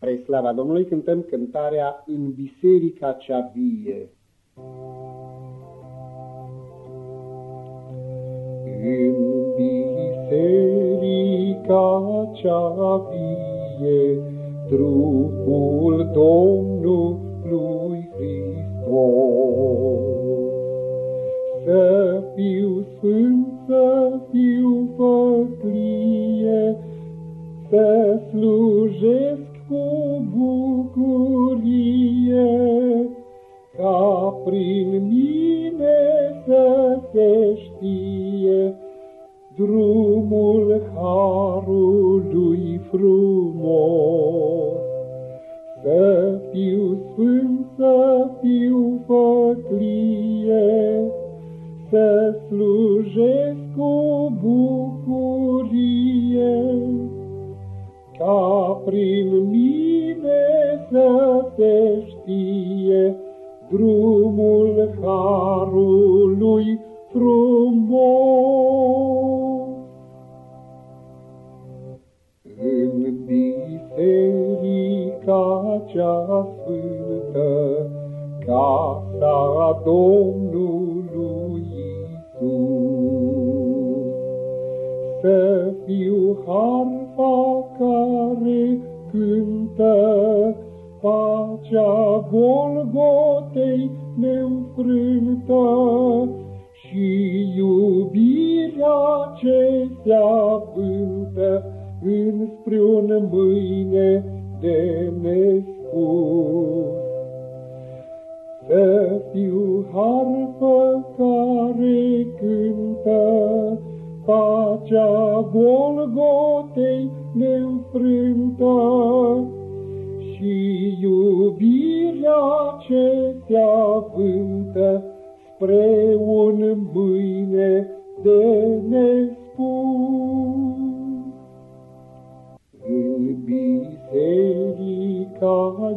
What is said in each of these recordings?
Spre slava Domnului cântăm cântarea În biserica cea vie. În biserica cea vie, trupul prin mine să se știe drumul harului frumos. Să fiu sfânt, să fiu făclie, să slujesc cu bucurie, ca prin mine să se știe drumul harului frumos. În biserica cea sfântă, casa Domnului Isus, să fiu harfa care cântă pacea Golgotei neînfrântă și iubirea ce se avântă înspre un mâine de nespus. Să fiu harfă care cântă pacea Golgotei neînfrântă și iubirea ce se avântă spre un mâine de nespus. În biserica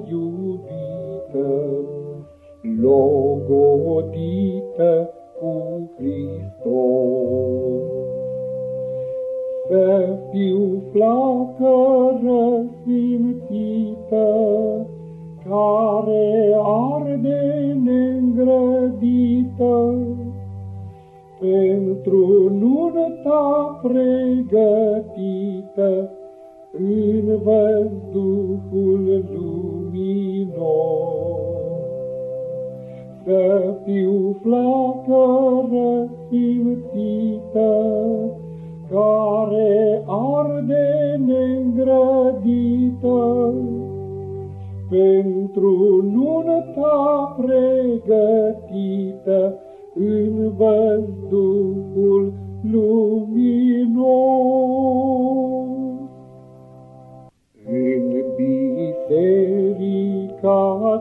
iubită, logodită cu Hristos, să fiu flacără simțită, care arde neîngrădită, pentru nunta pregătită în văzduhul luminos. Să fiu flacără simțită, care arde neîngrădită, pentru nunta pregătită în văzduhul luminos. În biserica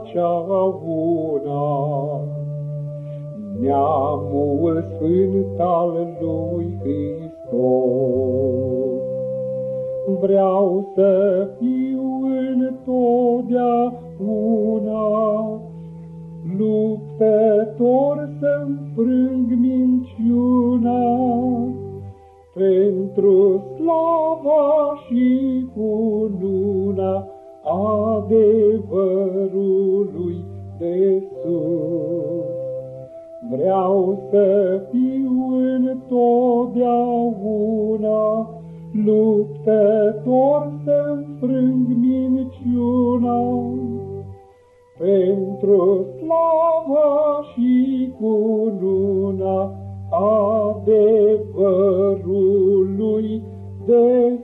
cea una, neamul sfânt al lui Hristos. Vreau să fiu întotdeauna luptător să frâng minciuna pentru slava și cununa adevărului de sus. Vreau să fiu întotdeauna luptător să frâng minciuna. Pentru slava și cununa adevărului de